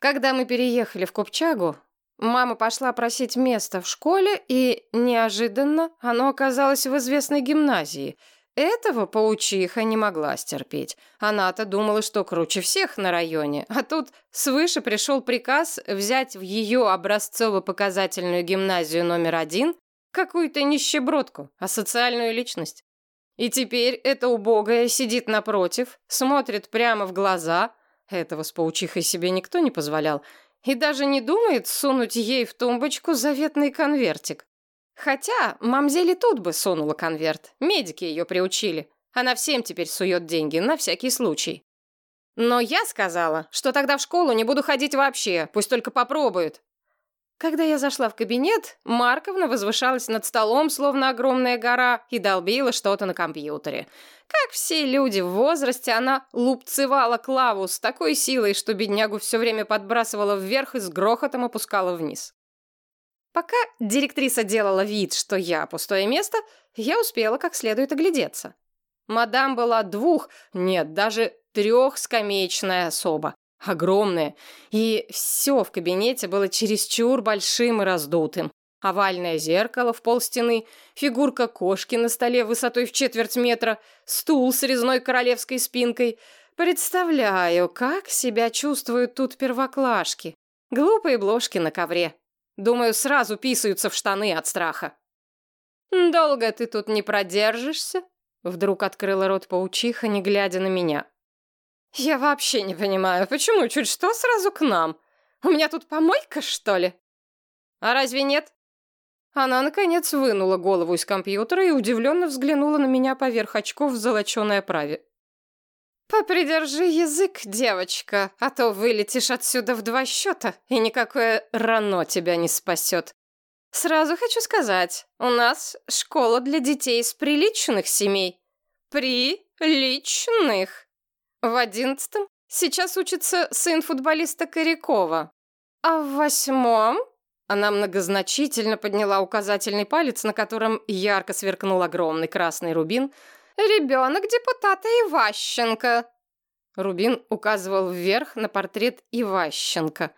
Когда мы переехали в Купчагу, мама пошла просить место в школе, и неожиданно оно оказалось в известной гимназии. Этого паучиха не могла стерпеть. Она-то думала, что круче всех на районе, а тут свыше пришел приказ взять в ее образцово-показательную гимназию номер один какую-то нищебродку, а социальную личность. И теперь эта убогая сидит напротив, смотрит прямо в глаза, этого с паучихой себе никто не позволял, и даже не думает сунуть ей в тумбочку заветный конвертик. Хотя мамзели тут бы сунула конверт, медики ее приучили. Она всем теперь сует деньги, на всякий случай. Но я сказала, что тогда в школу не буду ходить вообще, пусть только попробует. Когда я зашла в кабинет, Марковна возвышалась над столом, словно огромная гора, и долбила что-то на компьютере. Как все люди в возрасте, она лупцевала Клаву с такой силой, что беднягу все время подбрасывала вверх и с грохотом опускала вниз. Пока директриса делала вид, что я пустое место, я успела как следует оглядеться. Мадам была двух, нет, даже трехскамеечная особа. Огромная. И все в кабинете было чересчур большим и раздутым. Овальное зеркало в полстены, фигурка кошки на столе высотой в четверть метра, стул с резной королевской спинкой. Представляю, как себя чувствуют тут первоклашки. Глупые бложки на ковре. Думаю, сразу писаются в штаны от страха. «Долго ты тут не продержишься?» Вдруг открыла рот паучиха, не глядя на меня. «Я вообще не понимаю, почему чуть что сразу к нам? У меня тут помойка, что ли?» «А разве нет?» Она, наконец, вынула голову из компьютера и удивленно взглянула на меня поверх очков в золоченой оправе. «Попридержи язык, девочка, а то вылетишь отсюда в два счета, и никакое рано тебя не спасет. Сразу хочу сказать, у нас школа для детей из приличных семей. Приличных!» В одиннадцатом сейчас учится сын футболиста Корякова. А в восьмом она многозначительно подняла указательный палец, на котором ярко сверкнул огромный красный рубин. «Ребенок депутата Иващенко!» Рубин указывал вверх на портрет Иващенко.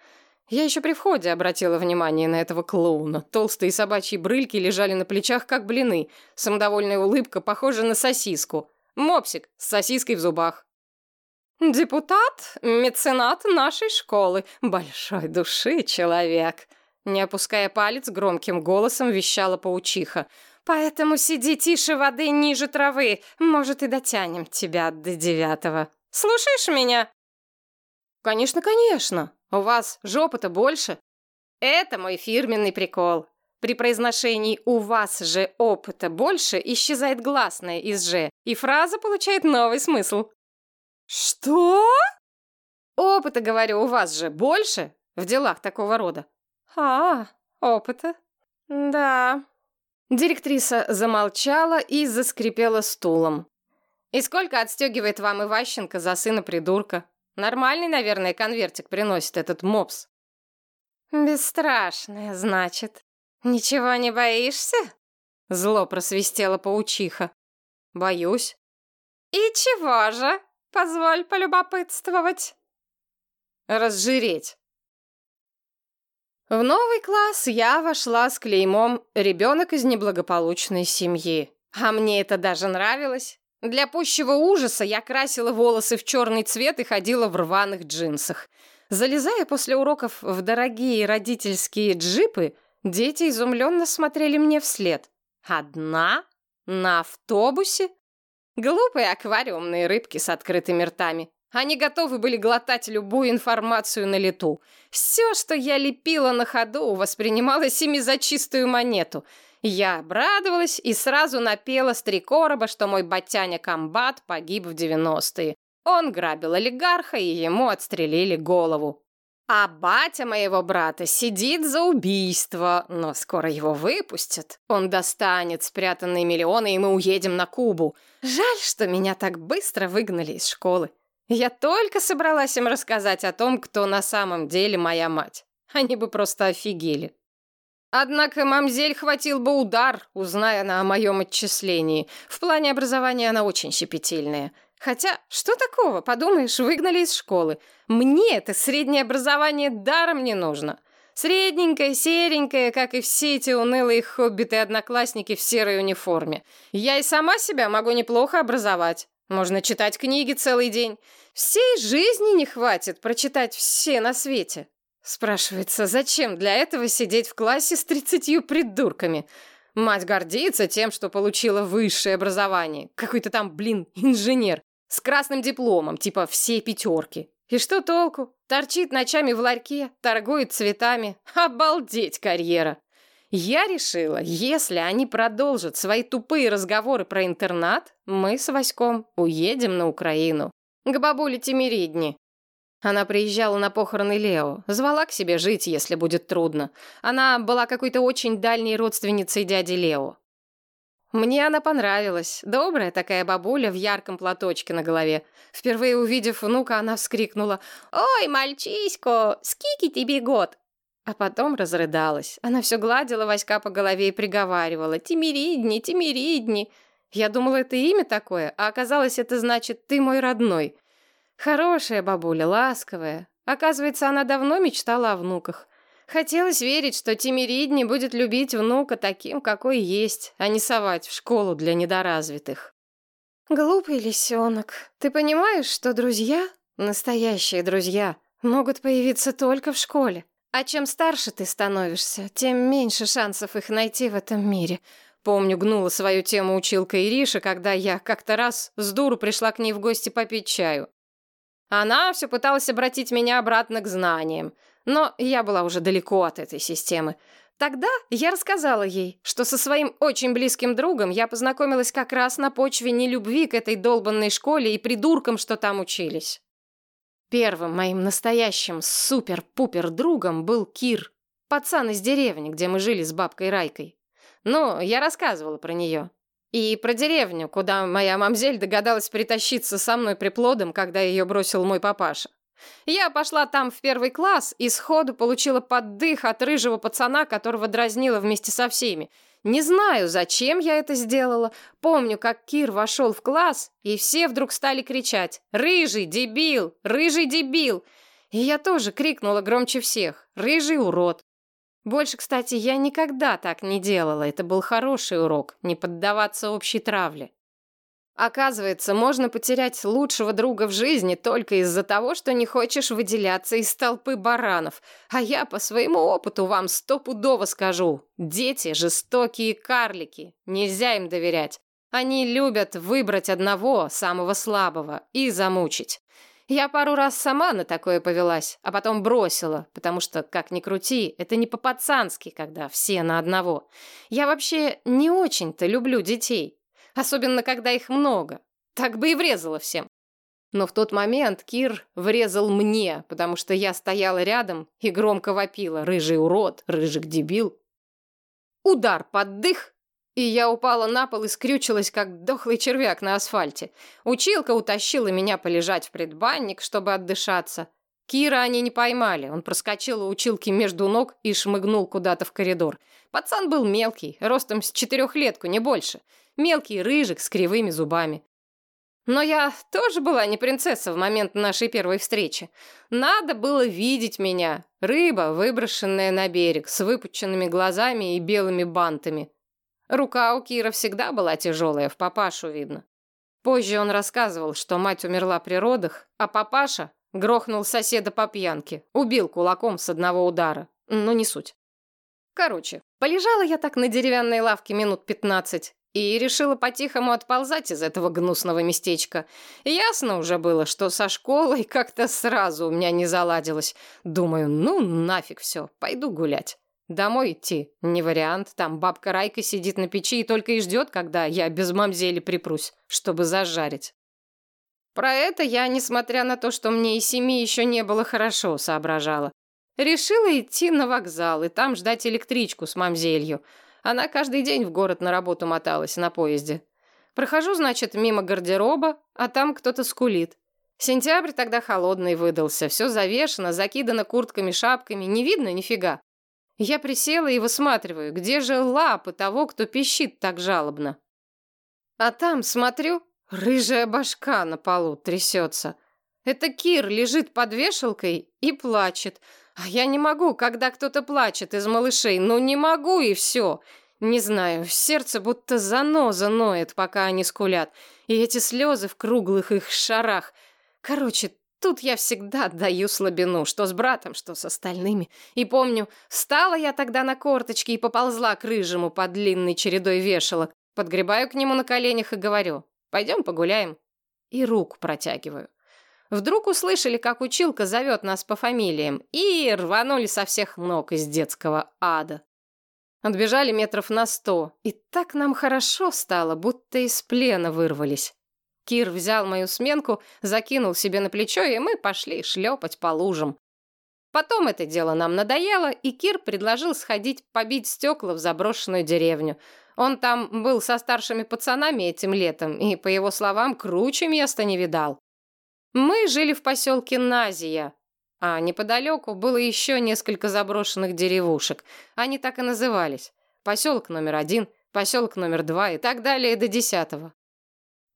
Я еще при входе обратила внимание на этого клоуна. Толстые собачьи брыльки лежали на плечах, как блины. Самодовольная улыбка похожа на сосиску. Мопсик с сосиской в зубах. «Депутат, меценат нашей школы, большой души человек», не опуская палец, громким голосом вещала паучиха. «Поэтому сиди тише воды ниже травы, может, и дотянем тебя до девятого. Слушаешь меня?» «Конечно, конечно. У вас жопа-то больше». «Это мой фирменный прикол. При произношении «у вас же опыта больше» исчезает гласное из «же», и фраза получает новый смысл. «Что?» «Опыта, говорю, у вас же больше в делах такого рода». «А, опыта? Да». Директриса замолчала и заскрипела стулом. «И сколько отстегивает вам Иващенко за сына придурка? Нормальный, наверное, конвертик приносит этот мопс». «Бесстрашная, значит. Ничего не боишься?» Зло просвистела паучиха. «Боюсь». «И чего же?» Позволь полюбопытствовать. Разжиреть. В новый класс я вошла с клеймом «Ребенок из неблагополучной семьи». А мне это даже нравилось. Для пущего ужаса я красила волосы в черный цвет и ходила в рваных джинсах. Залезая после уроков в дорогие родительские джипы, дети изумленно смотрели мне вслед. Одна? На автобусе? Глупые аквариумные рыбки с открытыми ртами. Они готовы были глотать любую информацию на лету. Все, что я лепила на ходу, воспринималось ими за чистую монету. Я обрадовалась и сразу напела с три короба, что мой батяня Комбат погиб в 90-е. Он грабил олигарха, и ему отстрелили голову. А батя моего брата сидит за убийство, но скоро его выпустят. Он достанет спрятанные миллионы, и мы уедем на Кубу. Жаль, что меня так быстро выгнали из школы. Я только собралась им рассказать о том, кто на самом деле моя мать. Они бы просто офигели. Однако мамзель хватил бы удар, узная она о моем отчислении. В плане образования она очень щепетильная. Хотя, что такого, подумаешь, выгнали из школы. Мне это среднее образование даром не нужно. Средненькое, серенькое, как и все эти унылые хоббиты-одноклассники в серой униформе. Я и сама себя могу неплохо образовать. Можно читать книги целый день. Всей жизни не хватит прочитать все на свете. Спрашивается, зачем для этого сидеть в классе с тридцатью придурками? Мать гордится тем, что получила высшее образование. Какой-то там, блин, инженер. С красным дипломом, типа все пятерки. И что толку? Торчит ночами в ларьке, торгует цветами. Обалдеть карьера! Я решила, если они продолжат свои тупые разговоры про интернат, мы с Васьком уедем на Украину. К бабуле Тимиридни. Она приезжала на похороны Лео, звала к себе жить, если будет трудно. Она была какой-то очень дальней родственницей дяди Лео. Мне она понравилась. Добрая такая бабуля в ярком платочке на голове. Впервые увидев внука, она вскрикнула «Ой, мальчисько, скики тебе год!» А потом разрыдалась. Она все гладила Васька по голове и приговаривала «Тимиридни, Тимиридни!» Я думала, это имя такое, а оказалось, это значит «ты мой родной». Хорошая бабуля, ласковая. Оказывается, она давно мечтала о внуках. Хотелось верить, что Тимиридни будет любить внука таким, какой есть, а не совать в школу для недоразвитых. Глупый лисенок, ты понимаешь, что друзья, настоящие друзья, могут появиться только в школе? А чем старше ты становишься, тем меньше шансов их найти в этом мире. Помню, гнула свою тему училка Ириша, когда я как-то раз с дуру пришла к ней в гости попить чаю. Она все пыталась обратить меня обратно к знаниям. Но я была уже далеко от этой системы. Тогда я рассказала ей, что со своим очень близким другом я познакомилась как раз на почве нелюбви к этой долбанной школе и придуркам, что там учились. Первым моим настоящим супер-пупер другом был Кир, пацан из деревни, где мы жили с бабкой Райкой. Ну, я рассказывала про нее. И про деревню, куда моя мамзель догадалась притащиться со мной приплодом, когда ее бросил мой папаша. Я пошла там в первый класс и сходу получила поддых от рыжего пацана, которого дразнила вместе со всеми. Не знаю, зачем я это сделала. Помню, как Кир вошел в класс, и все вдруг стали кричать «Рыжий, дебил! Рыжий, дебил!» И я тоже крикнула громче всех «Рыжий урод!». Больше, кстати, я никогда так не делала. Это был хороший урок, не поддаваться общей травле. Оказывается, можно потерять лучшего друга в жизни только из-за того, что не хочешь выделяться из толпы баранов. А я по своему опыту вам стопудово скажу. Дети – жестокие карлики. Нельзя им доверять. Они любят выбрать одного, самого слабого, и замучить. Я пару раз сама на такое повелась, а потом бросила, потому что, как ни крути, это не по-пацански, когда все на одного. Я вообще не очень-то люблю детей особенно когда их много. Так бы и врезала всем. Но в тот момент Кир врезал мне, потому что я стояла рядом и громко вопила «Рыжий урод! Рыжик дебил!». Удар под дых, и я упала на пол и скрючилась, как дохлый червяк на асфальте. Училка утащила меня полежать в предбанник, чтобы отдышаться. Кира они не поймали. Он проскочил у училки между ног и шмыгнул куда-то в коридор. Пацан был мелкий, ростом с четырехлетку, не больше. Мелкий рыжик с кривыми зубами. Но я тоже была не принцесса в момент нашей первой встречи. Надо было видеть меня. Рыба, выброшенная на берег, с выпученными глазами и белыми бантами. Рука у Кира всегда была тяжелая, в папашу видно. Позже он рассказывал, что мать умерла при родах, а папаша грохнул соседа по пьянке, убил кулаком с одного удара. Но не суть. Короче, полежала я так на деревянной лавке минут пятнадцать, и решила по-тихому отползать из этого гнусного местечка. Ясно уже было, что со школой как-то сразу у меня не заладилось. Думаю, ну нафиг все, пойду гулять. Домой идти не вариант, там бабка Райка сидит на печи и только и ждет, когда я без мамзели припрусь, чтобы зажарить. Про это я, несмотря на то, что мне и семи еще не было хорошо, соображала. Решила идти на вокзал и там ждать электричку с мамзелью. Она каждый день в город на работу моталась на поезде. Прохожу, значит, мимо гардероба, а там кто-то скулит. Сентябрь тогда холодный выдался, все завешено, закидано куртками, шапками, не видно нифига. Я присела и высматриваю, где же лапы того, кто пищит так жалобно. А там, смотрю, Рыжая башка на полу трясется. Это Кир лежит под вешалкой и плачет. А я не могу, когда кто-то плачет из малышей. Ну не могу и все. Не знаю, сердце будто заноза ноет, пока они скулят. И эти слезы в круглых их шарах. Короче, тут я всегда даю слабину, что с братом, что с остальными. И помню, встала я тогда на корточки и поползла к рыжему под длинной чередой вешалок. Подгребаю к нему на коленях и говорю, пойдем погуляем. И руку протягиваю. Вдруг услышали, как училка зовет нас по фамилиям, и рванули со всех ног из детского ада. Отбежали метров на сто, и так нам хорошо стало, будто из плена вырвались. Кир взял мою сменку, закинул себе на плечо, и мы пошли шлепать по лужам. Потом это дело нам надоело, и Кир предложил сходить побить стекла в заброшенную деревню. Он там был со старшими пацанами этим летом, и, по его словам, круче места не видал. Мы жили в поселке Назия, а неподалеку было еще несколько заброшенных деревушек. Они так и назывались. Поселок номер один, поселок номер два и так далее до десятого.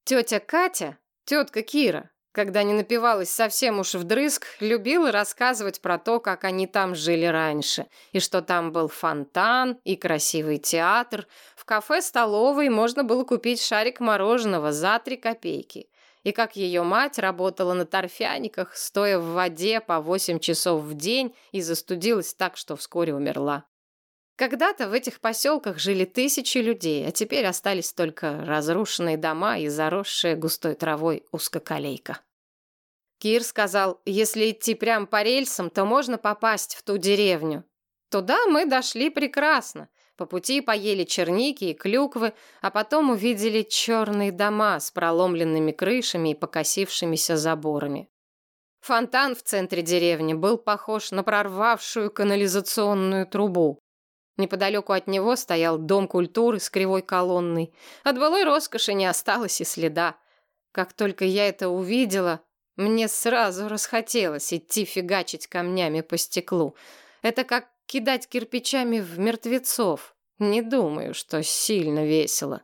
Тетя Катя, тетка Кира, когда не напивалась совсем уж вдрызг, любила рассказывать про то, как они там жили раньше, и что там был фонтан и красивый театр. Кафе-столовой можно было купить шарик мороженого за три копейки и как ее мать работала на торфяниках, стоя в воде по 8 часов в день и застудилась так, что вскоре умерла. Когда-то в этих поселках жили тысячи людей, а теперь остались только разрушенные дома и заросшая густой травой узкоколейка. Кир сказал, если идти прямо по рельсам, то можно попасть в ту деревню. Туда мы дошли прекрасно. По пути поели черники и клюквы, а потом увидели черные дома с проломленными крышами и покосившимися заборами. Фонтан в центре деревни был похож на прорвавшую канализационную трубу. Неподалеку от него стоял дом культуры с кривой колонной. От былой роскоши не осталось и следа. Как только я это увидела, мне сразу расхотелось идти фигачить камнями по стеклу. Это как кидать кирпичами в мертвецов. Не думаю, что сильно весело.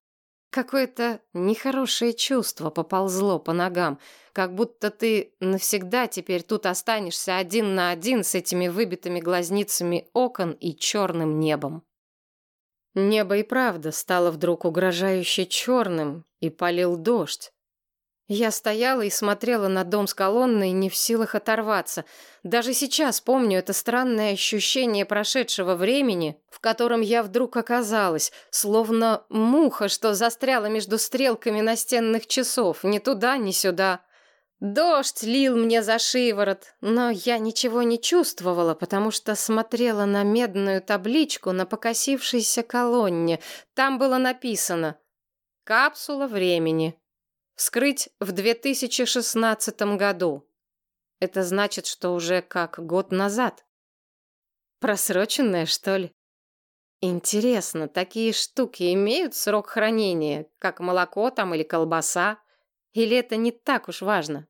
Какое-то нехорошее чувство поползло по ногам, как будто ты навсегда теперь тут останешься один на один с этими выбитыми глазницами окон и черным небом. Небо и правда стало вдруг угрожающе черным, и полил дождь. Я стояла и смотрела на дом с колонной, не в силах оторваться. Даже сейчас помню это странное ощущение прошедшего времени, в котором я вдруг оказалась, словно муха, что застряла между стрелками настенных часов, ни туда, ни сюда. Дождь лил мне за шиворот, но я ничего не чувствовала, потому что смотрела на медную табличку на покосившейся колонне. Там было написано «Капсула времени». Вскрыть в 2016 году. Это значит, что уже как год назад. Просроченная, что ли? Интересно, такие штуки имеют срок хранения, как молоко там или колбаса? Или это не так уж важно?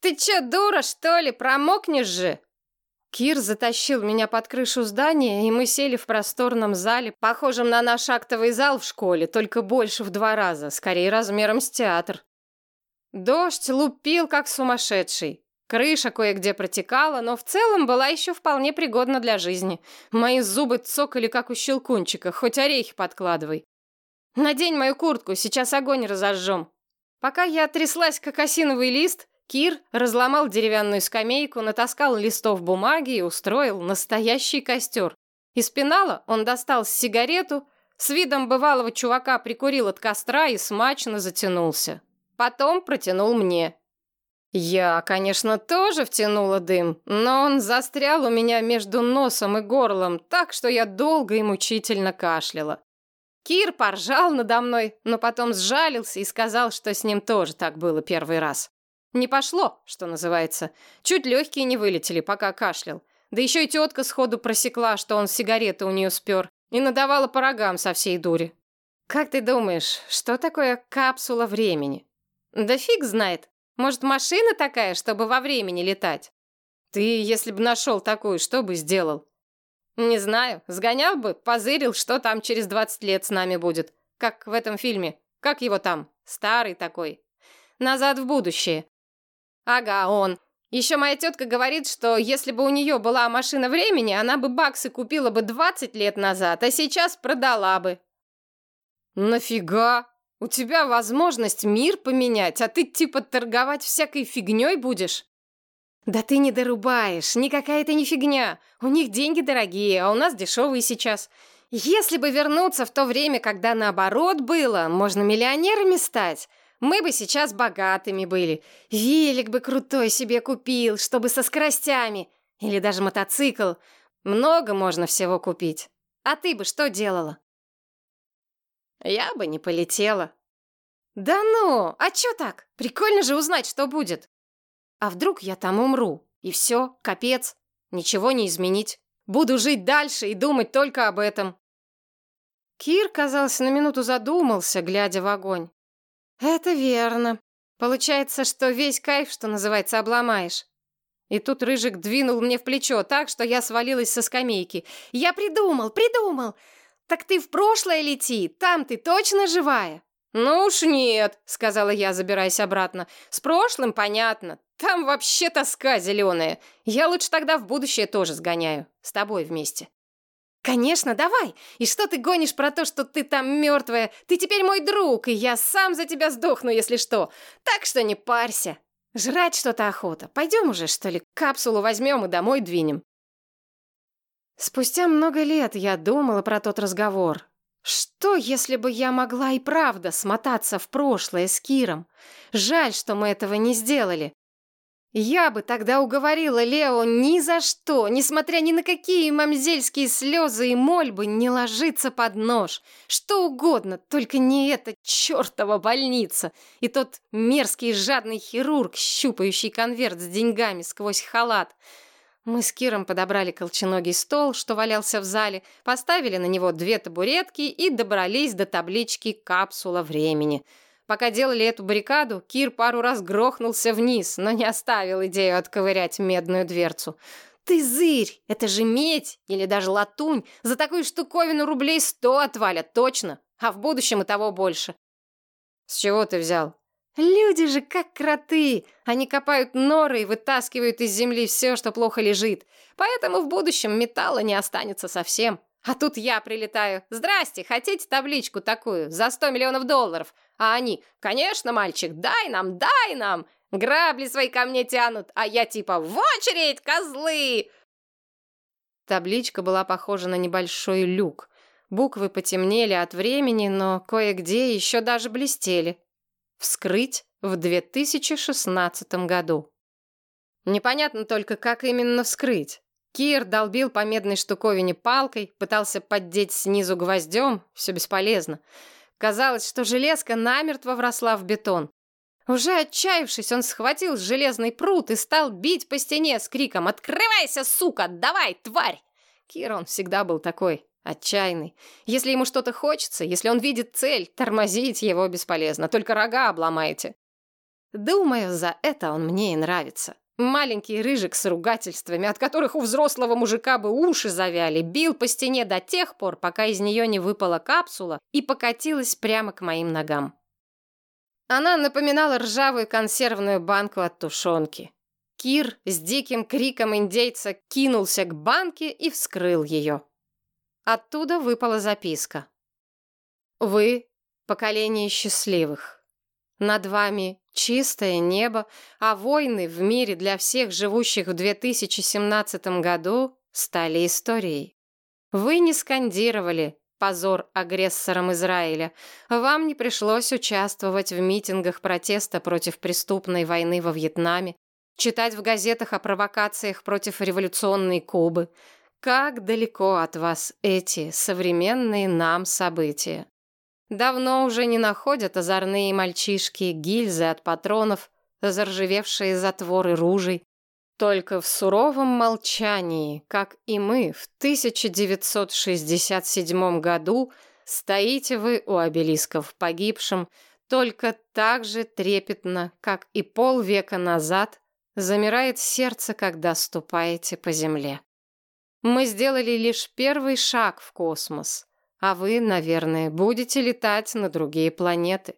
«Ты чё, дура, что ли? Промокнешь же!» Кир затащил меня под крышу здания, и мы сели в просторном зале, похожем на наш актовый зал в школе, только больше в два раза, скорее размером с театр. Дождь лупил, как сумасшедший. Крыша кое-где протекала, но в целом была еще вполне пригодна для жизни. Мои зубы цокали, как у щелкунчика, хоть орехи подкладывай. «Надень мою куртку, сейчас огонь разожжем». Пока я тряслась, как осиновый лист, Кир разломал деревянную скамейку, натаскал листов бумаги и устроил настоящий костер. Из пенала он достал сигарету, с видом бывалого чувака прикурил от костра и смачно затянулся. Потом протянул мне. Я, конечно, тоже втянула дым, но он застрял у меня между носом и горлом, так что я долго и мучительно кашляла. Кир поржал надо мной, но потом сжалился и сказал, что с ним тоже так было первый раз. Не пошло, что называется. Чуть легкие не вылетели, пока кашлял. Да еще и тетка сходу просекла, что он сигареты у нее спер, и надавала по рогам со всей дури. Как ты думаешь, что такое капсула времени? Да фиг знает. Может, машина такая, чтобы во времени летать? Ты, если бы нашел такую, что бы сделал? Не знаю. Сгонял бы, позырил, что там через 20 лет с нами будет. Как в этом фильме Как его там? Старый такой. Назад в будущее. Ага, он. Еще моя тетка говорит, что если бы у нее была машина времени, она бы баксы купила бы 20 лет назад, а сейчас продала бы. Нафига? У тебя возможность мир поменять, а ты типа торговать всякой фигней будешь? Да ты не дорубаешь, никакая это не фигня. У них деньги дорогие, а у нас дешевые сейчас. Если бы вернуться в то время, когда наоборот было, можно миллионерами стать. Мы бы сейчас богатыми были. Велик бы крутой себе купил, чтобы со скоростями. Или даже мотоцикл. Много можно всего купить. А ты бы что делала? Я бы не полетела. Да ну, а чё так? Прикольно же узнать, что будет. А вдруг я там умру? И все, капец. Ничего не изменить. Буду жить дальше и думать только об этом. Кир, казалось, на минуту задумался, глядя в огонь. Это верно. Получается, что весь кайф, что называется, обломаешь. И тут Рыжик двинул мне в плечо так, что я свалилась со скамейки. Я придумал, придумал. «Так ты в прошлое лети, там ты точно живая?» «Ну уж нет», — сказала я, забираясь обратно. «С прошлым понятно. Там вообще тоска зеленая. Я лучше тогда в будущее тоже сгоняю. С тобой вместе». «Конечно, давай! И что ты гонишь про то, что ты там мертвая? Ты теперь мой друг, и я сам за тебя сдохну, если что. Так что не парься. Жрать что-то охота. Пойдем уже, что ли, капсулу возьмем и домой двинем». Спустя много лет я думала про тот разговор. Что, если бы я могла и правда смотаться в прошлое с Киром? Жаль, что мы этого не сделали. Я бы тогда уговорила Лео ни за что, несмотря ни на какие мамзельские слезы и мольбы, не ложиться под нож. Что угодно, только не эта чертова больница и тот мерзкий жадный хирург, щупающий конверт с деньгами сквозь халат. Мы с Киром подобрали колченогий стол, что валялся в зале, поставили на него две табуретки и добрались до таблички «Капсула времени». Пока делали эту баррикаду, Кир пару раз грохнулся вниз, но не оставил идею отковырять медную дверцу. «Ты зырь! Это же медь! Или даже латунь! За такую штуковину рублей сто отвалят, точно! А в будущем и того больше!» «С чего ты взял?» Люди же как кроты. Они копают норы и вытаскивают из земли все, что плохо лежит. Поэтому в будущем металла не останется совсем. А тут я прилетаю. Здрасте, хотите табличку такую за 100 миллионов долларов? А они, конечно, мальчик, дай нам, дай нам. Грабли свои ко мне тянут, а я типа в очередь, козлы. Табличка была похожа на небольшой люк. Буквы потемнели от времени, но кое-где еще даже блестели. Вскрыть в 2016 году. Непонятно только, как именно вскрыть. Кир долбил по медной штуковине палкой, пытался поддеть снизу гвоздем, все бесполезно. Казалось, что железка намертво вросла в бетон. Уже отчаявшись, он схватил железный прут и стал бить по стене с криком «Открывайся, сука! Давай, тварь!» Кир, он всегда был такой. Отчаянный. Если ему что-то хочется, если он видит цель, тормозить его бесполезно, только рога обломаете. Думаю, за это он мне и нравится. Маленький рыжик с ругательствами, от которых у взрослого мужика бы уши завяли, бил по стене до тех пор, пока из нее не выпала капсула и покатилась прямо к моим ногам. Она напоминала ржавую консервную банку от тушенки. Кир с диким криком индейца кинулся к банке и вскрыл ее. Оттуда выпала записка. «Вы — поколение счастливых. Над вами чистое небо, а войны в мире для всех живущих в 2017 году стали историей. Вы не скандировали позор агрессорам Израиля. Вам не пришлось участвовать в митингах протеста против преступной войны во Вьетнаме, читать в газетах о провокациях против революционной Кубы, как далеко от вас эти современные нам события. Давно уже не находят озорные мальчишки гильзы от патронов, заржавевшие затворы ружей. Только в суровом молчании, как и мы в 1967 году, стоите вы у обелисков погибшим, только так же трепетно, как и полвека назад, замирает сердце, когда ступаете по земле. Мы сделали лишь первый шаг в космос. А вы, наверное, будете летать на другие планеты.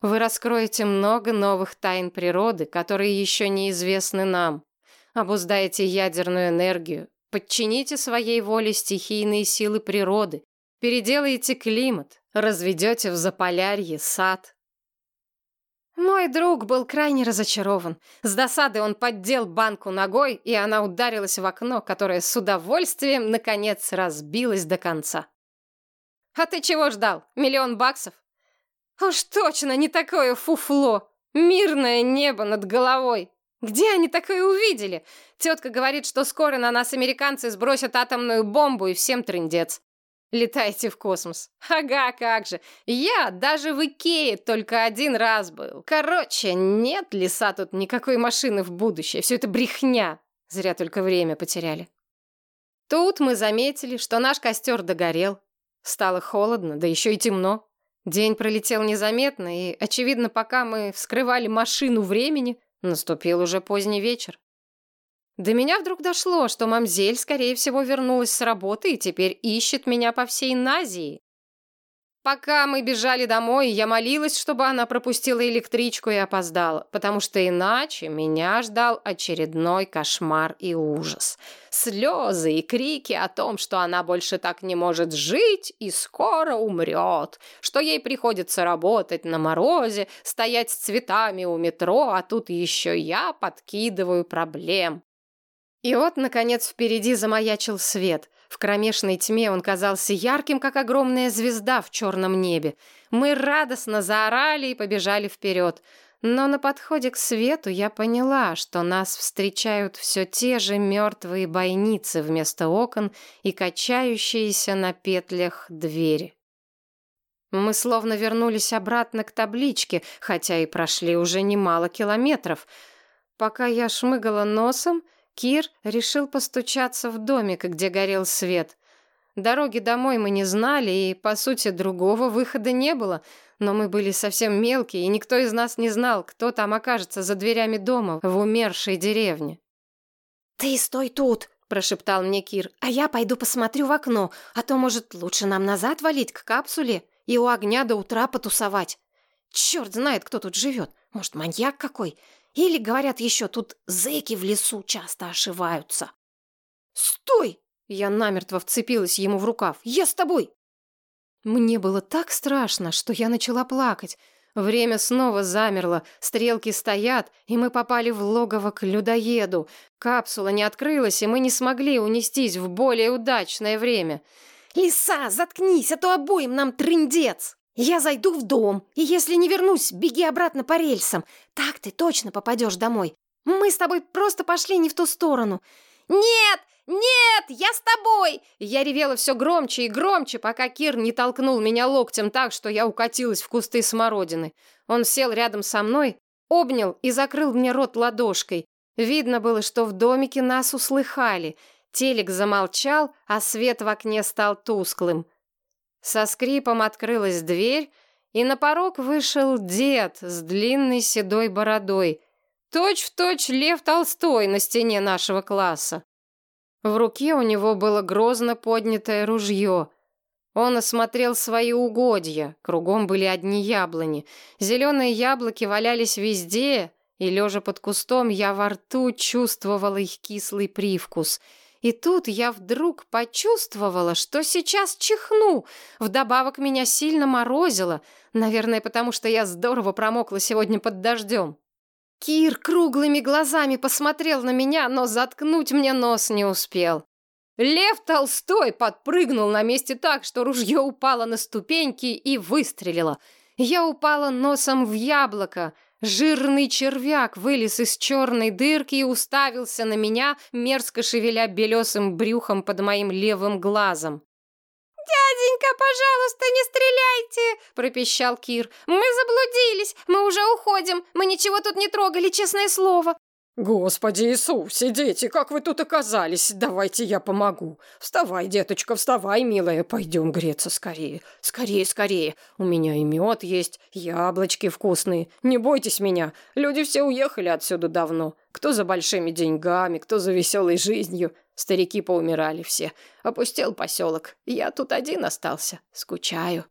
Вы раскроете много новых тайн природы, которые еще неизвестны нам. Обуздаете ядерную энергию, подчините своей воле стихийные силы природы, переделаете климат, разведете в Заполярье сад. Мой друг был крайне разочарован. С досады он поддел банку ногой, и она ударилась в окно, которое с удовольствием, наконец, разбилось до конца. «А ты чего ждал? Миллион баксов?» «Уж точно не такое фуфло! Мирное небо над головой! Где они такое увидели? Тетка говорит, что скоро на нас американцы сбросят атомную бомбу и всем трындец. Летайте в космос. Ага, как же. Я даже в Икее только один раз был. Короче, нет леса тут никакой машины в будущее. Все это брехня. Зря только время потеряли. Тут мы заметили, что наш костер догорел. Стало холодно, да еще и темно. День пролетел незаметно, и, очевидно, пока мы вскрывали машину времени, наступил уже поздний вечер. До меня вдруг дошло, что мамзель, скорее всего, вернулась с работы и теперь ищет меня по всей Назии. Пока мы бежали домой, я молилась, чтобы она пропустила электричку и опоздала, потому что иначе меня ждал очередной кошмар и ужас. Слезы и крики о том, что она больше так не может жить и скоро умрет, что ей приходится работать на морозе, стоять с цветами у метро, а тут еще я подкидываю проблем. И вот, наконец, впереди замаячил свет. В кромешной тьме он казался ярким, как огромная звезда в черном небе. Мы радостно заорали и побежали вперед. Но на подходе к свету я поняла, что нас встречают все те же мертвые бойницы вместо окон и качающиеся на петлях двери. Мы словно вернулись обратно к табличке, хотя и прошли уже немало километров. Пока я шмыгала носом, Кир решил постучаться в домик, где горел свет. Дороги домой мы не знали, и, по сути, другого выхода не было, но мы были совсем мелкие, и никто из нас не знал, кто там окажется за дверями дома в умершей деревне. «Ты стой тут!» – прошептал мне Кир. «А я пойду посмотрю в окно, а то, может, лучше нам назад валить к капсуле и у огня до утра потусовать. Черт знает, кто тут живет. Может, маньяк какой? Или, говорят еще, тут зэки в лесу часто ошиваются. «Стой!» Я намертво вцепилась ему в рукав. «Я с тобой!» Мне было так страшно, что я начала плакать. Время снова замерло, стрелки стоят, и мы попали в логово к людоеду. Капсула не открылась, и мы не смогли унестись в более удачное время. «Лиса, заткнись, а то обоим нам трындец!» Я зайду в дом, и если не вернусь, беги обратно по рельсам. Так ты точно попадешь домой. Мы с тобой просто пошли не в ту сторону. Нет, нет, я с тобой! Я ревела все громче и громче, пока Кир не толкнул меня локтем так, что я укатилась в кусты смородины. Он сел рядом со мной, обнял и закрыл мне рот ладошкой. Видно было, что в домике нас услыхали. Телек замолчал, а свет в окне стал тусклым. Со скрипом открылась дверь, и на порог вышел дед с длинной седой бородой, точь-в-точь точь Лев Толстой на стене нашего класса. В руке у него было грозно поднятое ружье. Он осмотрел свои угодья, кругом были одни яблони. Зеленые яблоки валялись везде, и, лежа под кустом, я во рту чувствовала их кислый привкус — и тут я вдруг почувствовала, что сейчас чихну. Вдобавок меня сильно морозило. Наверное, потому что я здорово промокла сегодня под дождем. Кир круглыми глазами посмотрел на меня, но заткнуть мне нос не успел. Лев Толстой подпрыгнул на месте так, что ружье упало на ступеньки и выстрелило. Я упала носом в яблоко — Жирный червяк вылез из черной дырки и уставился на меня, мерзко шевеля белесым брюхом под моим левым глазом. «Дяденька, пожалуйста, не стреляйте!» – пропищал Кир. «Мы заблудились, мы уже уходим, мы ничего тут не трогали, честное слово!» «Господи Иисусе, дети, как вы тут оказались? Давайте я помогу. Вставай, деточка, вставай, милая, пойдем греться скорее. Скорее, скорее. У меня и мед есть, яблочки вкусные. Не бойтесь меня, люди все уехали отсюда давно. Кто за большими деньгами, кто за веселой жизнью. Старики поумирали все. Опустел поселок. Я тут один остался. Скучаю.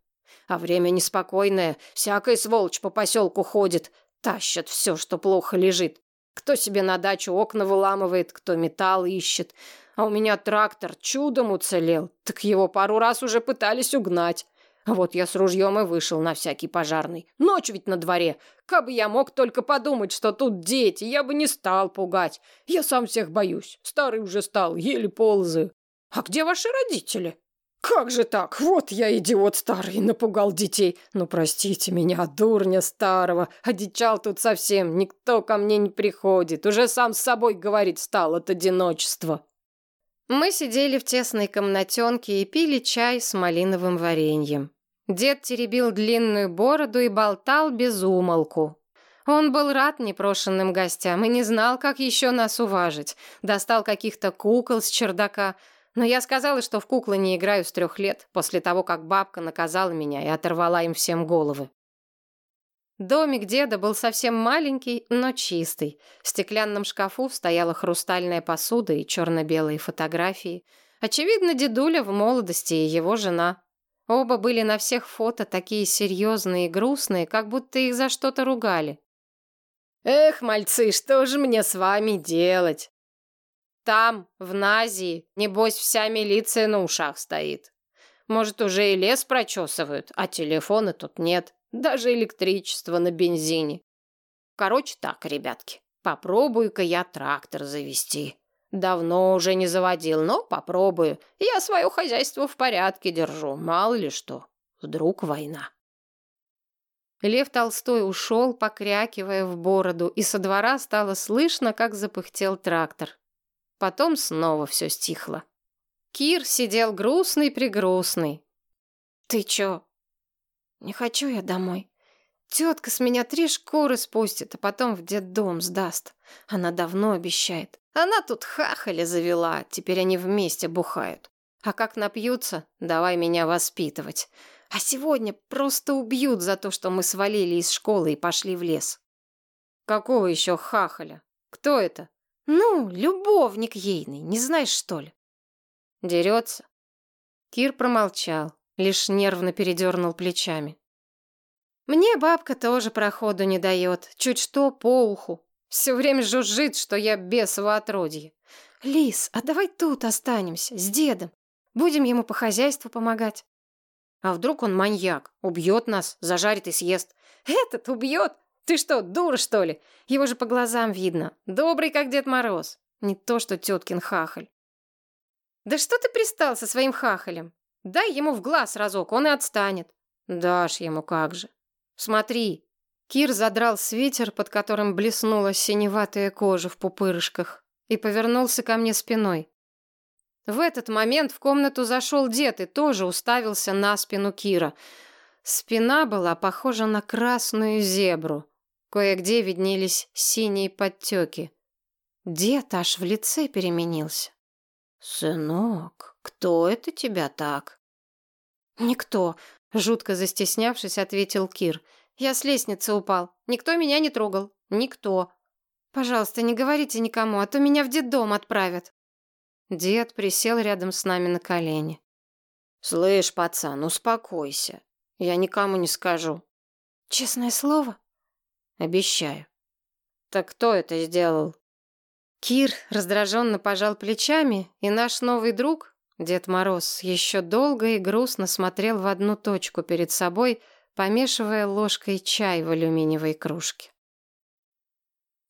А время неспокойное. Всякая сволочь по поселку ходит. Тащат все, что плохо лежит. Кто себе на дачу окна выламывает, кто металл ищет. А у меня трактор чудом уцелел. Так его пару раз уже пытались угнать. А вот я с ружьем и вышел на всякий пожарный. Ночь ведь на дворе. Кабы я мог только подумать, что тут дети, я бы не стал пугать. Я сам всех боюсь. Старый уже стал, еле ползаю. А где ваши родители? Как же так? Вот я идиот старый, напугал детей. Ну, простите меня, дурня старого. Одичал тут совсем, никто ко мне не приходит. Уже сам с собой говорить стал от одиночества. Мы сидели в тесной комнатенке и пили чай с малиновым вареньем. Дед теребил длинную бороду и болтал без умолку. Он был рад непрошенным гостям и не знал, как еще нас уважить. Достал каких-то кукол с чердака. Но я сказала, что в куклы не играю с трех лет, после того, как бабка наказала меня и оторвала им всем головы. Домик деда был совсем маленький, но чистый. В стеклянном шкафу стояла хрустальная посуда и черно-белые фотографии. Очевидно, дедуля в молодости и его жена. Оба были на всех фото такие серьезные и грустные, как будто их за что-то ругали. «Эх, мальцы, что же мне с вами делать?» «Там, в Назии, небось, вся милиция на ушах стоит. Может, уже и лес прочесывают, а телефона тут нет, даже электричество на бензине. Короче так, ребятки, попробую-ка я трактор завести». Давно уже не заводил, но попробую. Я свое хозяйство в порядке держу, мало ли что. Вдруг война. Лев Толстой ушел, покрякивая в бороду, и со двора стало слышно, как запыхтел трактор. Потом снова все стихло. Кир сидел грустный-пригрустный. «Ты чё?» «Не хочу я домой. Тетка с меня три шкуры спустит, а потом в детдом сдаст. Она давно обещает. Она тут хахали завела, теперь они вместе бухают. А как напьются, давай меня воспитывать. А сегодня просто убьют за то, что мы свалили из школы и пошли в лес. Какого еще хахаля? Кто это? Ну, любовник ейный, не знаешь, что ли? Дерется? Кир промолчал, лишь нервно передернул плечами. Мне бабка тоже проходу не дает, чуть что по уху. Все время жужжит, что я бесово отродье. Лис, а давай тут останемся, с дедом. Будем ему по хозяйству помогать. А вдруг он маньяк, убьет нас, зажарит и съест? Этот убьет? Ты что, дура, что ли? Его же по глазам видно. Добрый, как Дед Мороз. Не то, что теткин хахаль. Да что ты пристал со своим хахалем? Дай ему в глаз разок, он и отстанет. Дашь ему как же. Смотри, Кир задрал свитер, под которым блеснула синеватая кожа в пупырышках, и повернулся ко мне спиной. В этот момент в комнату зашел дед и тоже уставился на спину Кира. Спина была похожа на красную зебру. Кое-где виднелись синие подтеки. Дед аж в лице переменился. «Сынок, кто это тебя так?» «Никто», — жутко застеснявшись, ответил Кир — я с лестницы упал. Никто меня не трогал. Никто. Пожалуйста, не говорите никому, а то меня в детдом отправят. Дед присел рядом с нами на колени. Слышь, пацан, успокойся. Я никому не скажу. Честное слово? Обещаю. Так кто это сделал? Кир раздраженно пожал плечами, и наш новый друг, Дед Мороз, еще долго и грустно смотрел в одну точку перед собой, помешивая ложкой чай в алюминиевой кружке.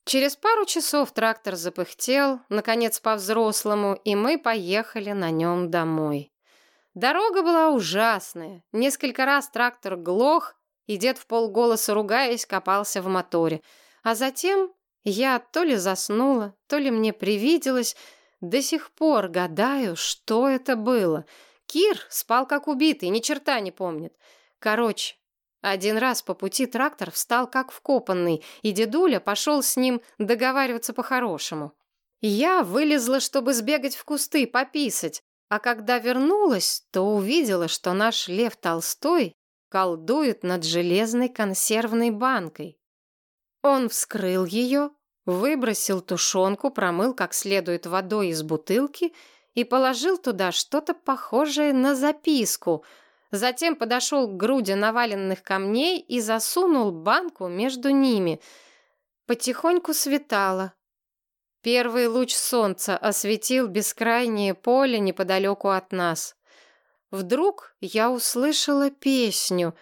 Через пару часов трактор запыхтел, наконец по-взрослому, и мы поехали на нем домой. Дорога была ужасная. Несколько раз трактор глох, и дед в полголоса ругаясь копался в моторе. А затем я то ли заснула, то ли мне привиделось. До сих пор гадаю, что это было. Кир спал как убитый, ни черта не помнит. Короче, один раз по пути трактор встал как вкопанный, и дедуля пошел с ним договариваться по-хорошему. Я вылезла, чтобы сбегать в кусты, пописать, а когда вернулась, то увидела, что наш Лев Толстой колдует над железной консервной банкой. Он вскрыл ее, Выбросил тушенку, промыл как следует водой из бутылки и положил туда что-то похожее на записку. Затем подошел к груди наваленных камней и засунул банку между ними. Потихоньку светало. Первый луч солнца осветил бескрайнее поле неподалеку от нас. Вдруг я услышала песню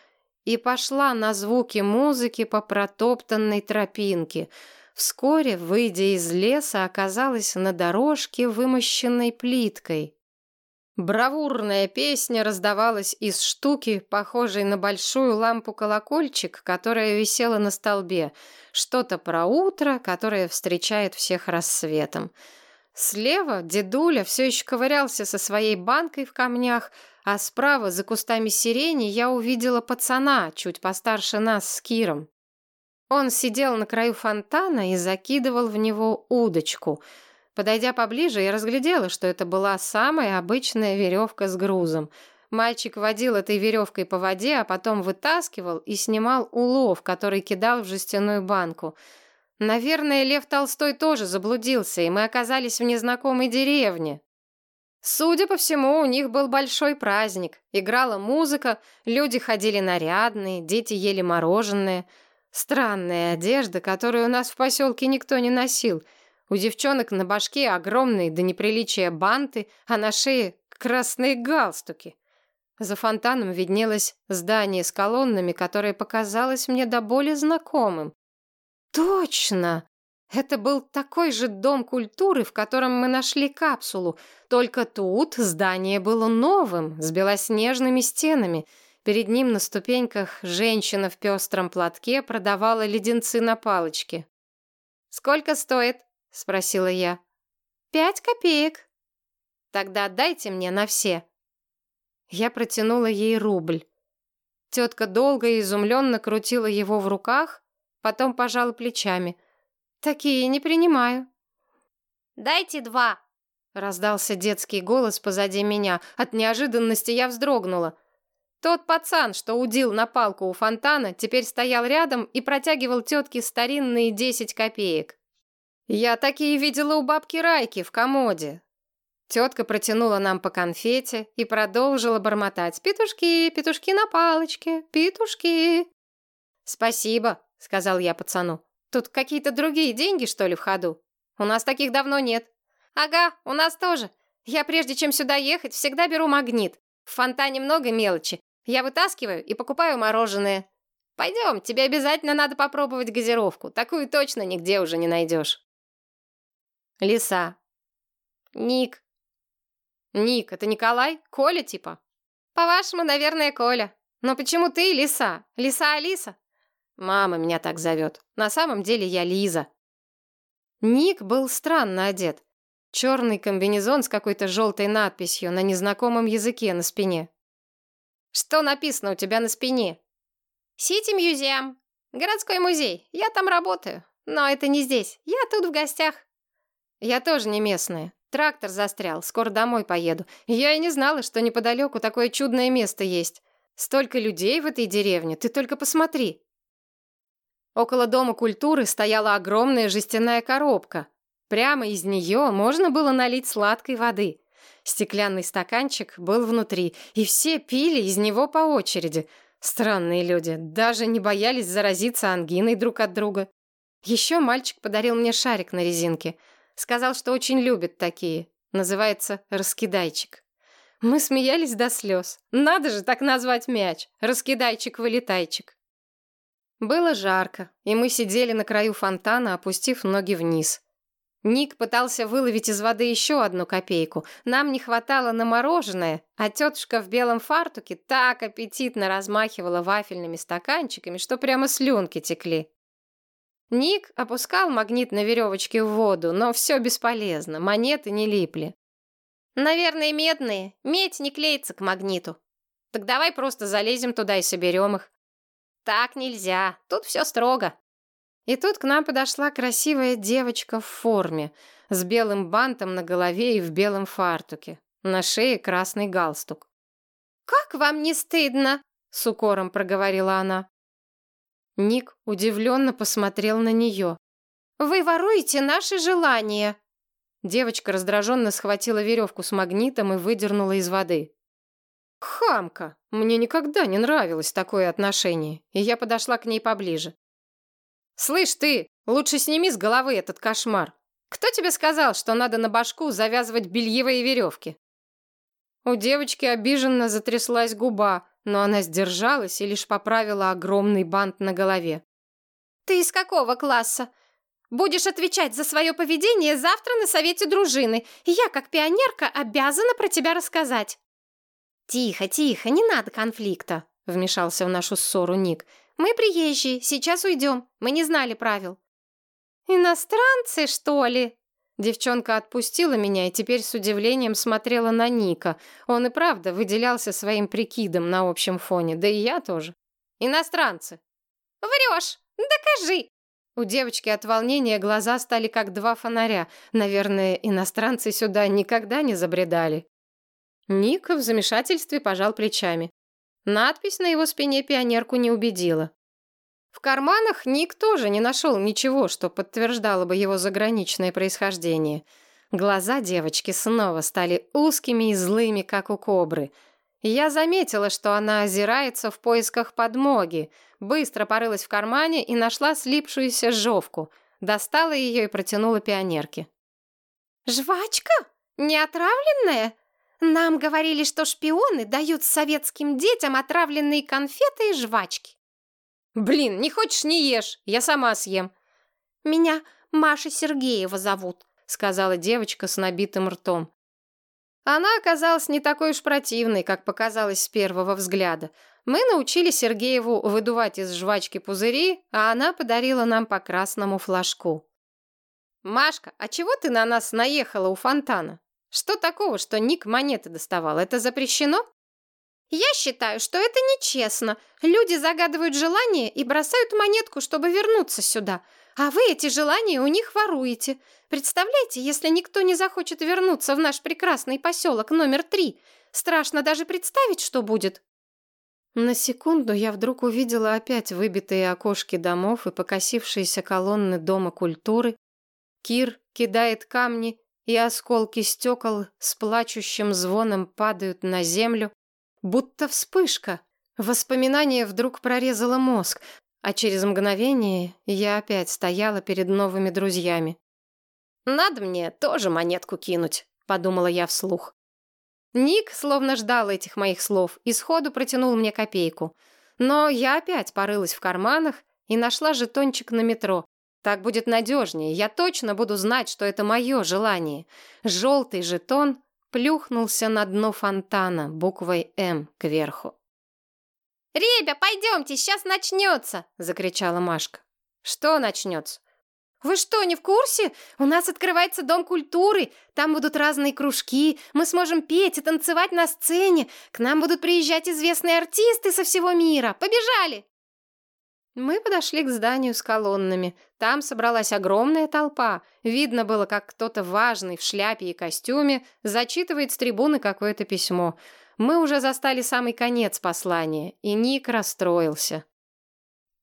и пошла на звуки музыки по протоптанной тропинке — Вскоре, выйдя из леса, оказалась на дорожке, вымощенной плиткой. Бравурная песня раздавалась из штуки, похожей на большую лампу-колокольчик, которая висела на столбе. Что-то про утро, которое встречает всех рассветом. Слева дедуля все еще ковырялся со своей банкой в камнях, а справа, за кустами сирени, я увидела пацана, чуть постарше нас с Киром. Он сидел на краю фонтана и закидывал в него удочку. Подойдя поближе, я разглядела, что это была самая обычная веревка с грузом. Мальчик водил этой веревкой по воде, а потом вытаскивал и снимал улов, который кидал в жестяную банку. Наверное, Лев Толстой тоже заблудился, и мы оказались в незнакомой деревне. Судя по всему, у них был большой праздник. Играла музыка, люди ходили нарядные, дети ели мороженое — Странная одежда, которую у нас в поселке никто не носил. У девчонок на башке огромные до неприличия банты, а на шее красные галстуки. За фонтаном виднелось здание с колоннами, которое показалось мне до боли знакомым. Точно! Это был такой же дом культуры, в котором мы нашли капсулу, только тут здание было новым, с белоснежными стенами — Перед ним на ступеньках женщина в пестром платке продавала леденцы на палочке. «Сколько стоит?» — спросила я. «Пять копеек». «Тогда дайте мне на все». Я протянула ей рубль. Тетка долго и изумленно крутила его в руках, потом пожала плечами. «Такие не принимаю». «Дайте два», — раздался детский голос позади меня. От неожиданности я вздрогнула. Тот пацан, что удил на палку у фонтана, теперь стоял рядом и протягивал тетке старинные десять копеек. Я такие видела у бабки Райки в комоде. Тетка протянула нам по конфете и продолжила бормотать. «Петушки, петушки на палочке, петушки!» «Спасибо», — сказал я пацану. «Тут какие-то другие деньги, что ли, в ходу? У нас таких давно нет». «Ага, у нас тоже. Я прежде чем сюда ехать, всегда беру магнит. В фонтане много мелочи, я вытаскиваю и покупаю мороженое. Пойдем, тебе обязательно надо попробовать газировку. Такую точно нигде уже не найдешь. Лиса. Ник. Ник, это Николай? Коля типа? По-вашему, наверное, Коля. Но почему ты Лиса? Лиса Алиса? Мама меня так зовет. На самом деле я Лиза. Ник был странно одет. Черный комбинезон с какой-то желтой надписью на незнакомом языке на спине. Что написано у тебя на спине? Сити Мьюзиам. Городской музей. Я там работаю. Но это не здесь. Я тут в гостях. Я тоже не местная. Трактор застрял. Скоро домой поеду. Я и не знала, что неподалеку такое чудное место есть. Столько людей в этой деревне. Ты только посмотри. Около Дома культуры стояла огромная жестяная коробка. Прямо из нее можно было налить сладкой воды. Стеклянный стаканчик был внутри, и все пили из него по очереди. Странные люди, даже не боялись заразиться ангиной друг от друга. Еще мальчик подарил мне шарик на резинке. Сказал, что очень любит такие. Называется «раскидайчик». Мы смеялись до слез. Надо же так назвать мяч. Раскидайчик-вылетайчик. Было жарко, и мы сидели на краю фонтана, опустив ноги вниз. Ник пытался выловить из воды еще одну копейку. Нам не хватало на мороженое, а тетушка в белом фартуке так аппетитно размахивала вафельными стаканчиками, что прямо слюнки текли. Ник опускал магнит на веревочке в воду, но все бесполезно, монеты не липли. «Наверное, медные. Медь не клеится к магниту. Так давай просто залезем туда и соберем их». «Так нельзя. Тут все строго». И тут к нам подошла красивая девочка в форме, с белым бантом на голове и в белом фартуке. На шее красный галстук. «Как вам не стыдно?» — с укором проговорила она. Ник удивленно посмотрел на нее. Вы воруете наши желания!» Девочка раздраженно схватила веревку с магнитом и выдернула из воды. «Хамка! Мне никогда не нравилось такое отношение, и я подошла к ней поближе. «Слышь ты, лучше сними с головы этот кошмар. Кто тебе сказал, что надо на башку завязывать бельевые веревки?» У девочки обиженно затряслась губа, но она сдержалась и лишь поправила огромный бант на голове. «Ты из какого класса? Будешь отвечать за свое поведение завтра на совете дружины, я, как пионерка, обязана про тебя рассказать». «Тихо, тихо, не надо конфликта», — вмешался в нашу ссору Ник. «Мы приезжие, сейчас уйдем. Мы не знали правил». «Иностранцы, что ли?» Девчонка отпустила меня и теперь с удивлением смотрела на Ника. Он и правда выделялся своим прикидом на общем фоне, да и я тоже. «Иностранцы!» «Врешь! Докажи!» У девочки от волнения глаза стали как два фонаря. Наверное, иностранцы сюда никогда не забредали. Ник в замешательстве пожал плечами. Надпись на его спине пионерку не убедила. В карманах Ник тоже не нашел ничего, что подтверждало бы его заграничное происхождение. Глаза девочки снова стали узкими и злыми, как у кобры. Я заметила, что она озирается в поисках подмоги, быстро порылась в кармане и нашла слипшуюся жовку, достала ее и протянула пионерке. «Жвачка? Не отравленная?» Нам говорили, что шпионы дают советским детям отравленные конфеты и жвачки. Блин, не хочешь, не ешь, я сама съем. Меня Маша Сергеева зовут, сказала девочка с набитым ртом. Она оказалась не такой уж противной, как показалось с первого взгляда. Мы научили Сергееву выдувать из жвачки пузыри, а она подарила нам по красному флажку. «Машка, а чего ты на нас наехала у фонтана?» Что такого, что Ник монеты доставал? Это запрещено? Я считаю, что это нечестно. Люди загадывают желание и бросают монетку, чтобы вернуться сюда. А вы эти желания у них воруете. Представляете, если никто не захочет вернуться в наш прекрасный поселок номер три? Страшно даже представить, что будет. На секунду я вдруг увидела опять выбитые окошки домов и покосившиеся колонны Дома культуры. Кир кидает камни, и осколки стекол с плачущим звоном падают на землю, будто вспышка. Воспоминание вдруг прорезало мозг, а через мгновение я опять стояла перед новыми друзьями. «Надо мне тоже монетку кинуть», — подумала я вслух. Ник словно ждал этих моих слов и сходу протянул мне копейку. Но я опять порылась в карманах и нашла жетончик на метро, так будет надежнее. Я точно буду знать, что это мое желание. Желтый жетон плюхнулся на дно фонтана буквой «М» кверху. «Ребя, пойдемте, сейчас начнется!» — закричала Машка. «Что начнется?» «Вы что, не в курсе? У нас открывается Дом культуры. Там будут разные кружки. Мы сможем петь и танцевать на сцене. К нам будут приезжать известные артисты со всего мира. Побежали!» Мы подошли к зданию с колоннами. Там собралась огромная толпа. Видно было, как кто-то важный в шляпе и костюме зачитывает с трибуны какое-то письмо. Мы уже застали самый конец послания, и Ник расстроился.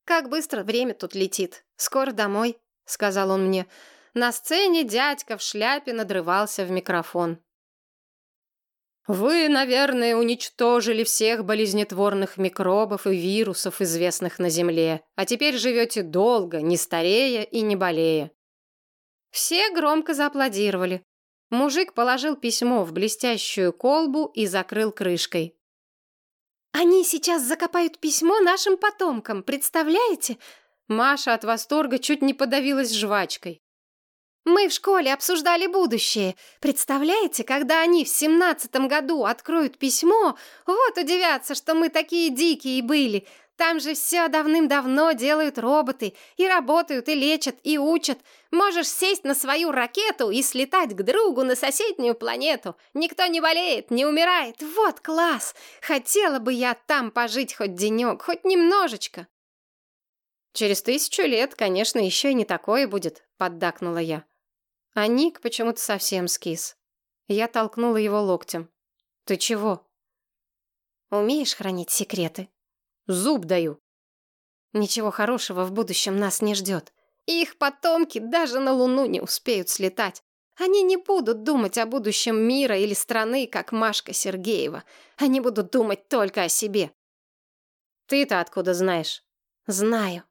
«Как быстро время тут летит. Скоро домой», — сказал он мне. На сцене дядька в шляпе надрывался в микрофон. Вы, наверное, уничтожили всех болезнетворных микробов и вирусов, известных на Земле, а теперь живете долго, не старея и не болея. Все громко зааплодировали. Мужик положил письмо в блестящую колбу и закрыл крышкой. «Они сейчас закопают письмо нашим потомкам, представляете?» Маша от восторга чуть не подавилась жвачкой. Мы в школе обсуждали будущее. Представляете, когда они в семнадцатом году откроют письмо, вот удивятся, что мы такие дикие были. Там же все давным-давно делают роботы, и работают, и лечат, и учат. Можешь сесть на свою ракету и слетать к другу на соседнюю планету. Никто не болеет, не умирает. Вот класс! Хотела бы я там пожить хоть денек, хоть немножечко. Через тысячу лет, конечно, еще и не такое будет, поддакнула я. А Ник почему-то совсем скис. Я толкнула его локтем. «Ты чего?» «Умеешь хранить секреты?» «Зуб даю». «Ничего хорошего в будущем нас не ждет. их потомки даже на Луну не успеют слетать. Они не будут думать о будущем мира или страны, как Машка Сергеева. Они будут думать только о себе. Ты-то откуда знаешь? Знаю.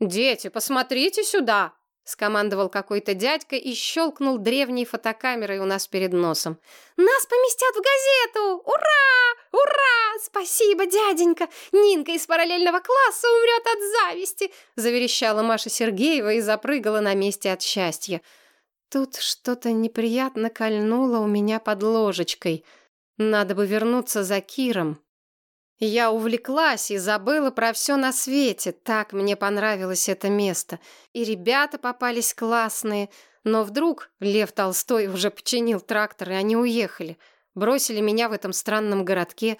Дети, посмотрите сюда, скомандовал какой-то дядька и щелкнул древней фотокамерой у нас перед носом. «Нас поместят в газету! Ура! Ура! Спасибо, дяденька! Нинка из параллельного класса умрет от зависти!» заверещала Маша Сергеева и запрыгала на месте от счастья. Тут что-то неприятно кольнуло у меня под ложечкой. Надо бы вернуться за Киром. Я увлеклась и забыла про все на свете. Так мне понравилось это место. И ребята попались классные. Но вдруг Лев Толстой уже починил трактор, и они уехали. Бросили меня в этом странном городке.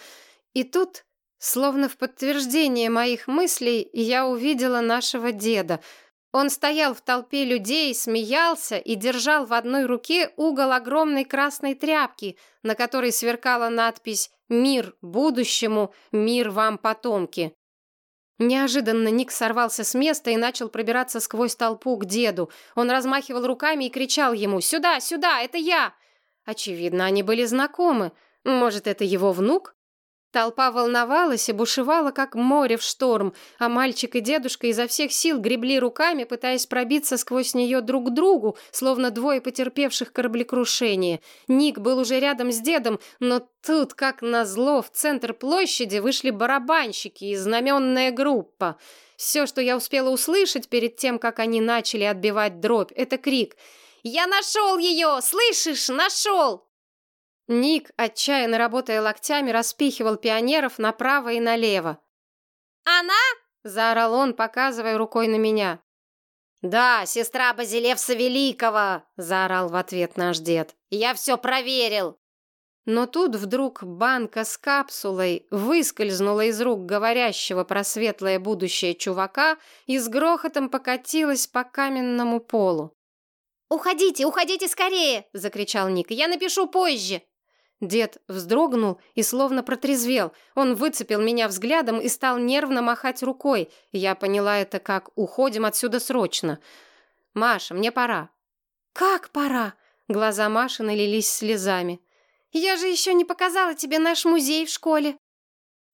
И тут, словно в подтверждение моих мыслей, я увидела нашего деда — он стоял в толпе людей, смеялся и держал в одной руке угол огромной красной тряпки, на которой сверкала надпись «Мир будущему, мир вам, потомки». Неожиданно Ник сорвался с места и начал пробираться сквозь толпу к деду. Он размахивал руками и кричал ему «Сюда, сюда, это я!» Очевидно, они были знакомы. Может, это его внук? Толпа волновалась и бушевала, как море в шторм, а мальчик и дедушка изо всех сил гребли руками, пытаясь пробиться сквозь нее друг к другу, словно двое потерпевших кораблекрушение. Ник был уже рядом с дедом, но тут, как назло, в центр площади вышли барабанщики и знаменная группа. Все, что я успела услышать перед тем, как они начали отбивать дробь, это крик «Я нашел ее! Слышишь? Нашел!» Ник, отчаянно работая локтями, распихивал пионеров направо и налево. «Она?» — заорал он, показывая рукой на меня. «Да, сестра Базилевса Великого!» — заорал в ответ наш дед. «Я все проверил!» Но тут вдруг банка с капсулой выскользнула из рук говорящего про светлое будущее чувака и с грохотом покатилась по каменному полу. «Уходите, уходите скорее!» — закричал Ник. «Я напишу позже!» Дед вздрогнул и словно протрезвел. Он выцепил меня взглядом и стал нервно махать рукой. Я поняла это как «уходим отсюда срочно». «Маша, мне пора». «Как пора?» Глаза Маши налились слезами. «Я же еще не показала тебе наш музей в школе».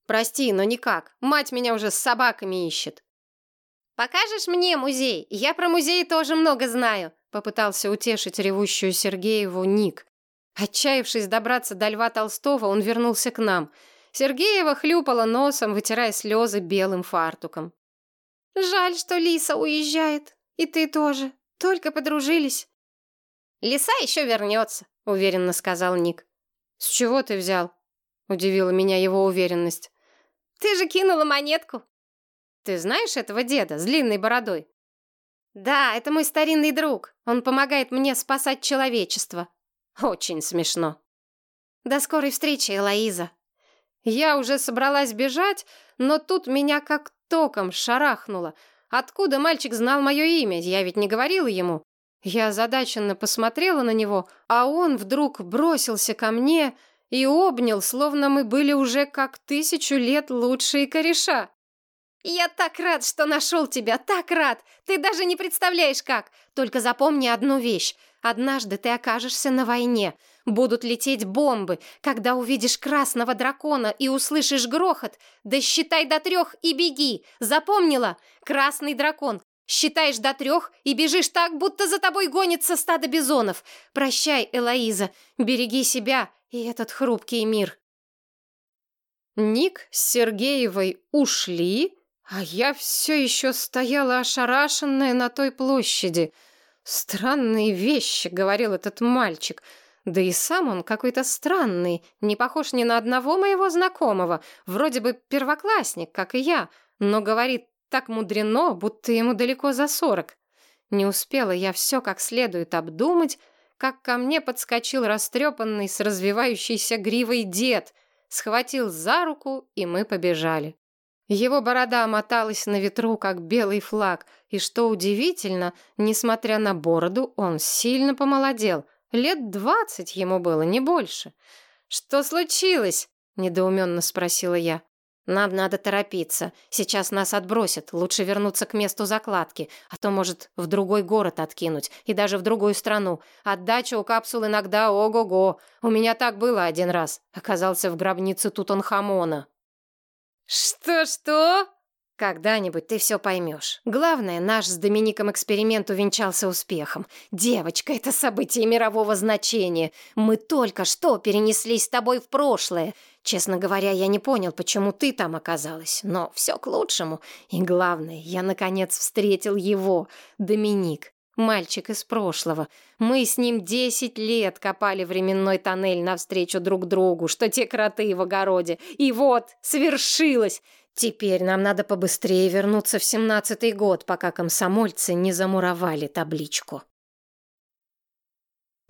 «Прости, но никак. Мать меня уже с собаками ищет». «Покажешь мне музей? Я про музей тоже много знаю», попытался утешить ревущую Сергееву Ник. Отчаявшись добраться до Льва Толстого, он вернулся к нам. Сергеева хлюпала носом, вытирая слезы белым фартуком. «Жаль, что Лиса уезжает. И ты тоже. Только подружились». «Лиса еще вернется», — уверенно сказал Ник. «С чего ты взял?» — удивила меня его уверенность. «Ты же кинула монетку». «Ты знаешь этого деда с длинной бородой?» «Да, это мой старинный друг. Он помогает мне спасать человечество», очень смешно. До скорой встречи, Элоиза. Я уже собралась бежать, но тут меня как током шарахнуло. Откуда мальчик знал мое имя? Я ведь не говорила ему. Я озадаченно посмотрела на него, а он вдруг бросился ко мне и обнял, словно мы были уже как тысячу лет лучшие кореша. «Я так рад, что нашел тебя, так рад! Ты даже не представляешь, как! Только запомни одну вещь. Однажды ты окажешься на войне. Будут лететь бомбы. Когда увидишь красного дракона и услышишь грохот, да считай до трех и беги. Запомнила? Красный дракон. Считаешь до трех и бежишь так, будто за тобой гонится стадо бизонов. Прощай, Элоиза. Береги себя и этот хрупкий мир». Ник с Сергеевой ушли, а я все еще стояла ошарашенная на той площади. «Странные вещи», — говорил этот мальчик. Да и сам он какой-то странный, не похож ни на одного моего знакомого. Вроде бы первоклассник, как и я, но говорит так мудрено, будто ему далеко за сорок. Не успела я все как следует обдумать, как ко мне подскочил растрепанный с развивающейся гривой дед, схватил за руку, и мы побежали. Его борода моталась на ветру, как белый флаг, и, что удивительно, несмотря на бороду, он сильно помолодел. Лет двадцать ему было, не больше. «Что случилось?» — недоуменно спросила я. Нам надо торопиться. Сейчас нас отбросят. Лучше вернуться к месту закладки, а то, может, в другой город откинуть и даже в другую страну. Отдача у капсул иногда ого-го. У меня так было один раз. Оказался в гробнице Тутанхамона. Что-что? Когда-нибудь ты все поймешь. Главное, наш с Домиником эксперимент увенчался успехом. Девочка, это событие мирового значения. Мы только что перенеслись с тобой в прошлое. Честно говоря, я не понял, почему ты там оказалась, но все к лучшему. И главное, я наконец встретил его, Доминик. Мальчик из прошлого. Мы с ним десять лет копали временной тоннель навстречу друг другу, что те кроты в огороде. И вот, свершилось! Теперь нам надо побыстрее вернуться в семнадцатый год, пока комсомольцы не замуровали табличку.